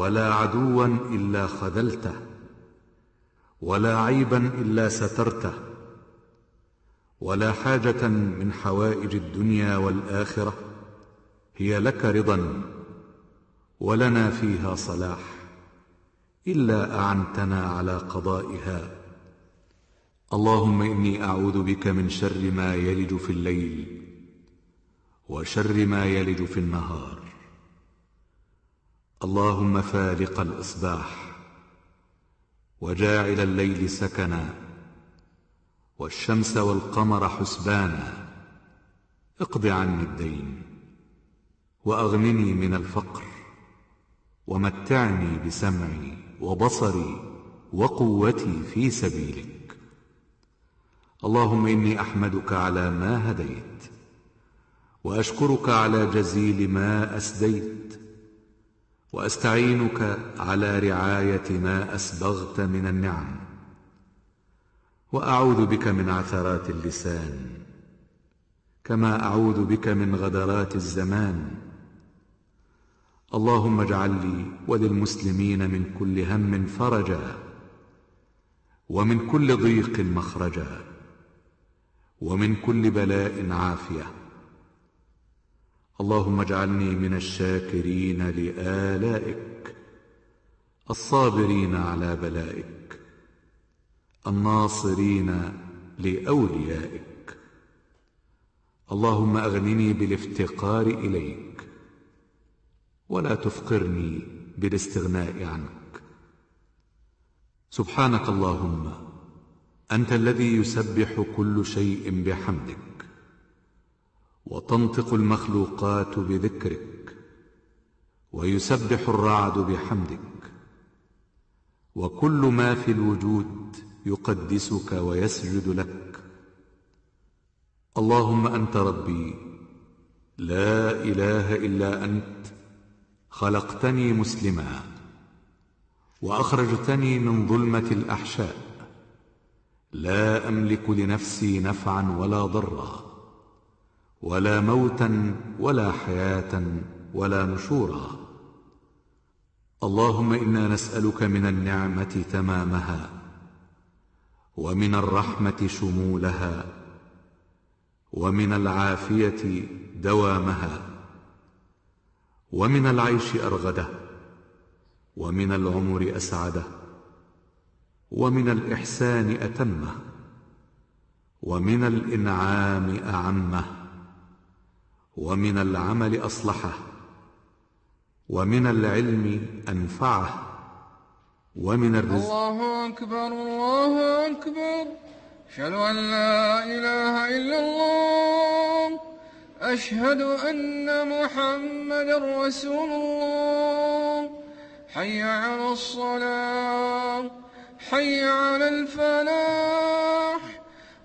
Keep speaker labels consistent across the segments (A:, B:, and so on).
A: ولا عدوا إلا خذلته ولا عيبا إلا سترته ولا حاجة من حوائج الدنيا والآخرة هي لك رضا ولنا فيها صلاح إلا أعنتنا على قضائها. اللهم إني أعوذ بك من شر ما يلج في الليل وشر ما يلج في النهار. اللهم فالق الإصباح وجاعل الليل سكنا والشمس والقمر حسبانا اقض عني الدين وأغنني من الفقر ومتعني بسمعي وبصري وقوتي في سبيلك اللهم إني أحمدك على ما هديت وأشكرك على جزيل ما أسديت وأستعينك على رعاية ما أسبغت من النعم. وأعوذ بك من عثرات اللسان كما أعوذ بك من غدرات الزمان. اللهم اجعل لي وللمسلمين من كل هم فرجا ومن كل ضيق مخرجا ومن كل بلاء عافيه اللهم اجعلني من الشاكرين لآلائك الصابرين على بلائك الناصرين لأوليائك. اللهم أغنني بالافتقار إليك ولا تفقرني بالاستغناء عنك. سبحانك اللهم أنت الذي يسبح كل شيء بحمدك. وتنطق المخلوقات بذكرك ويسبح الرعد بحمدك وكل ما في الوجود يقدسك ويسجد لك. اللهم أنت ربي لا إله إلا أنت خلقتني مسلما وأخرجتني من ظلمة الأحشاء لا أملك لنفسي نفعا ولا ضرا. ولا موتا ولا حياة ولا نشورا. اللهم إنا نسألك من النعمة تمامها ومن الرحمة شمولها ومن العافية دوامها ومن العيش أرغده ومن العمر أسعده ومن الإحسان أتمه ومن الإنعام أعمه. ومن العمل أصلحه ومن العلم أنفعه ومن الرزق
B: الله أكبر الله أكبر. أشهد أن لا إله إلا الله. أشهد أن محمدا رسول الله. حي على الصلاة حي على الفلاح.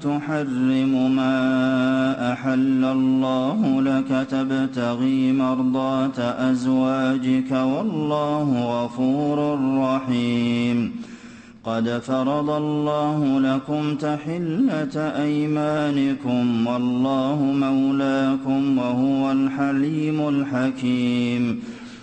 C: تحرم ما أحل الله لك تبتغي مرضات أزواجك والله غفور رحيم. قد فرض الله لكم تحلة أيمانكم والله مولاكم وهو الحليم الحكيم.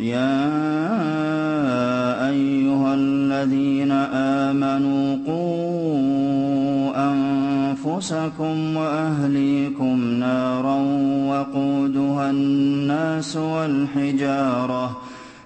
C: يا أيها الذين آمنوا قوا أنفسكم وأهليكم نارا وقودها الناس والحجارة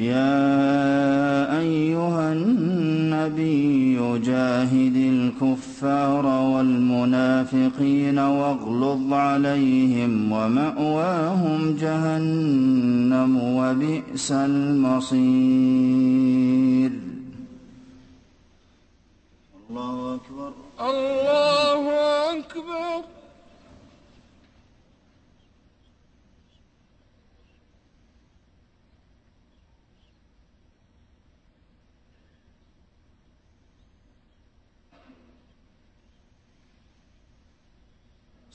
C: يا أيها النبي جاهد الكفار والمنافقين واغلظ عليهم ومأواهم جهنم وبئس المصير. الله أكبر.
B: الله أكبر.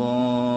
C: الضالين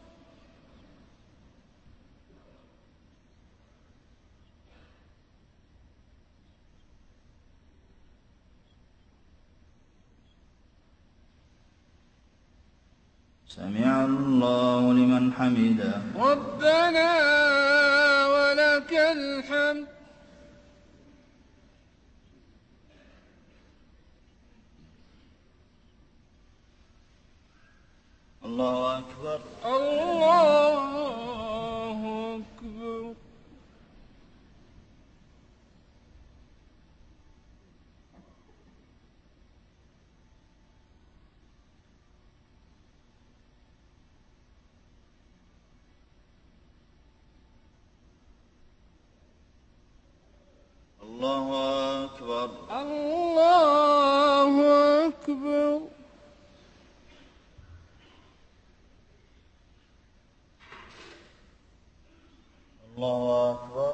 C: سمع الله لمن حمده.
B: ربنا ولك الحمد.
C: الله أكبر.
B: الله أكبر
C: الله أكبر
B: الله أكبر
C: الله أكبر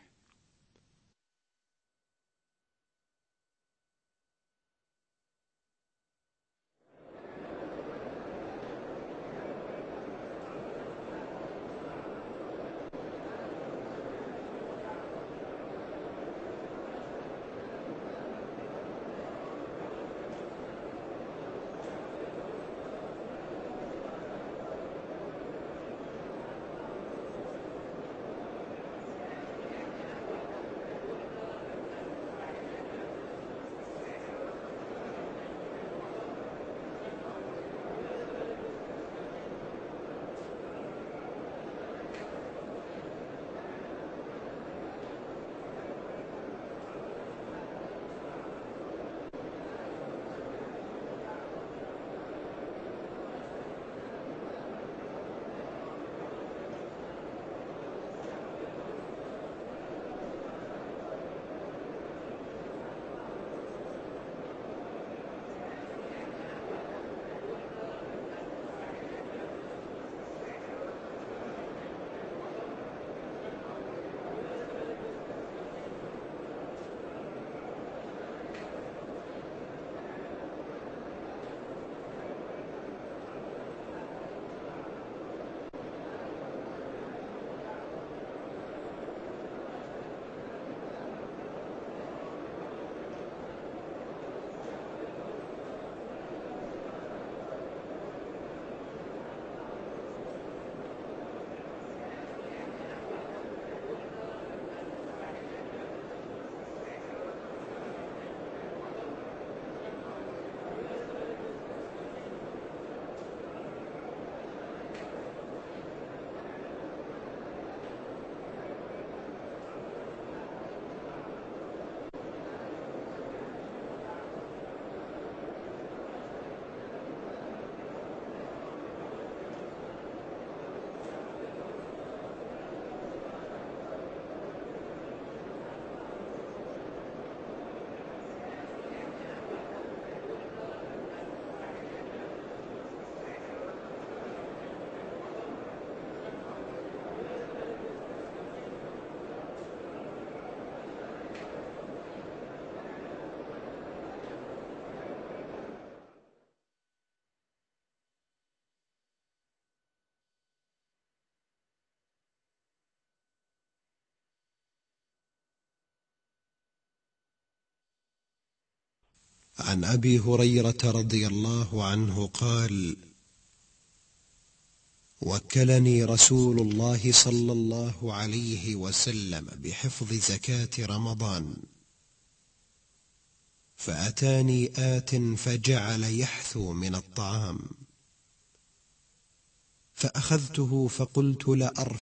D: عن أبي هريرة رضي الله عنه قال وكلني رسول الله صلى الله عليه وسلم بحفظ زكاة رمضان فأتاني آت فجعل يحثو من الطعام فأخذته فقلت لأرفع